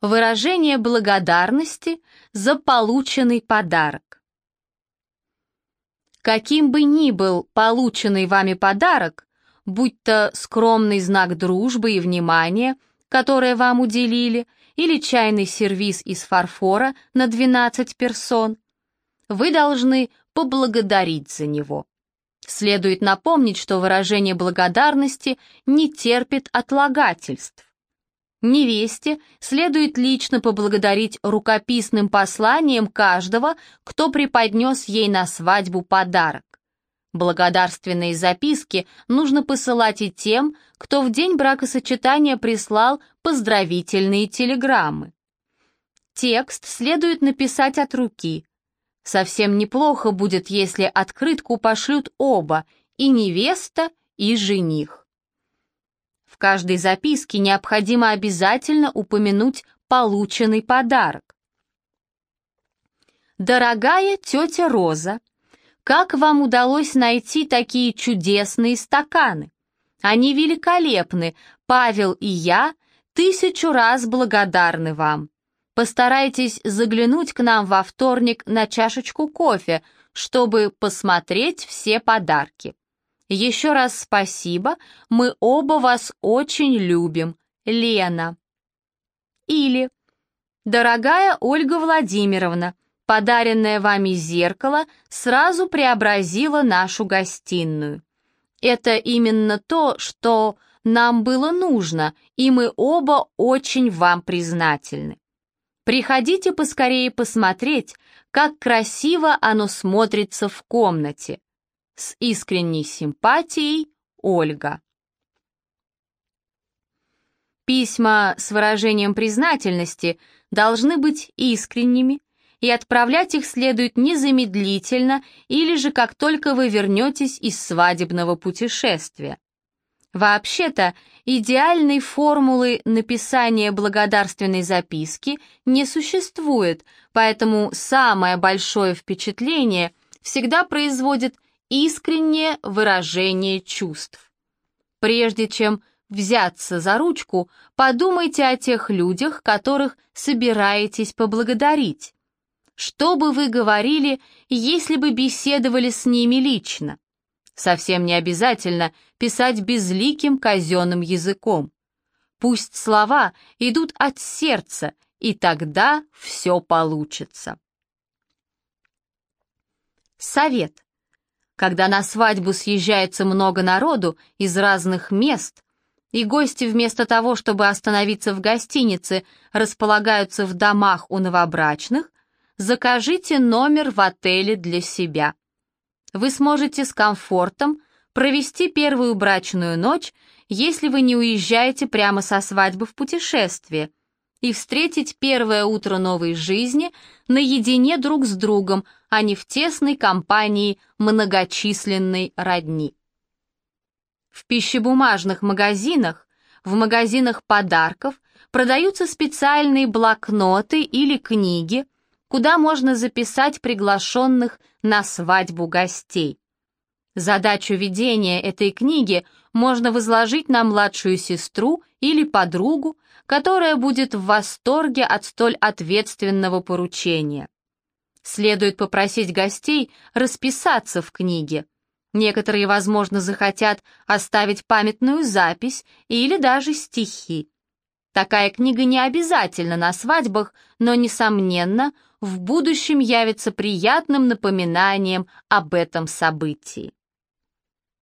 Выражение благодарности за полученный подарок. Каким бы ни был полученный вами подарок, будь то скромный знак дружбы и внимания, которое вам уделили, или чайный сервиз из фарфора на 12 персон, вы должны поблагодарить за него. Следует напомнить, что выражение благодарности не терпит отлагательств. Невесте следует лично поблагодарить рукописным посланием каждого, кто преподнес ей на свадьбу подарок. Благодарственные записки нужно посылать и тем, кто в день бракосочетания прислал поздравительные телеграммы. Текст следует написать от руки. Совсем неплохо будет, если открытку пошлют оба, и невеста, и жених. В каждой записке необходимо обязательно упомянуть полученный подарок. Дорогая тетя Роза, как вам удалось найти такие чудесные стаканы? Они великолепны, Павел и я тысячу раз благодарны вам. Постарайтесь заглянуть к нам во вторник на чашечку кофе, чтобы посмотреть все подарки. Еще раз спасибо, мы оба вас очень любим. Лена. Или Дорогая Ольга Владимировна, подаренное вами зеркало сразу преобразило нашу гостиную. Это именно то, что нам было нужно, и мы оба очень вам признательны. Приходите поскорее посмотреть, как красиво оно смотрится в комнате. С искренней симпатией, Ольга. Письма с выражением признательности должны быть искренними, и отправлять их следует незамедлительно или же как только вы вернетесь из свадебного путешествия. Вообще-то, идеальной формулы написания благодарственной записки не существует, поэтому самое большое впечатление всегда производит искреннее выражение чувств. Прежде чем взяться за ручку, подумайте о тех людях, которых собираетесь поблагодарить. Что бы вы говорили, если бы беседовали с ними лично? Совсем не обязательно писать безликим казенным языком. Пусть слова идут от сердца, и тогда все получится. Совет. Когда на свадьбу съезжается много народу из разных мест, и гости вместо того, чтобы остановиться в гостинице, располагаются в домах у новобрачных, закажите номер в отеле для себя. Вы сможете с комфортом провести первую брачную ночь, если вы не уезжаете прямо со свадьбы в путешествие, и встретить первое утро новой жизни наедине друг с другом, а не в тесной компании многочисленной родни. В пищебумажных магазинах, в магазинах подарков продаются специальные блокноты или книги, куда можно записать приглашенных на свадьбу гостей. Задачу ведения этой книги можно возложить на младшую сестру или подругу, которая будет в восторге от столь ответственного поручения. Следует попросить гостей расписаться в книге. Некоторые, возможно, захотят оставить памятную запись или даже стихи. Такая книга не обязательно на свадьбах, но, несомненно, в будущем явится приятным напоминанием об этом событии.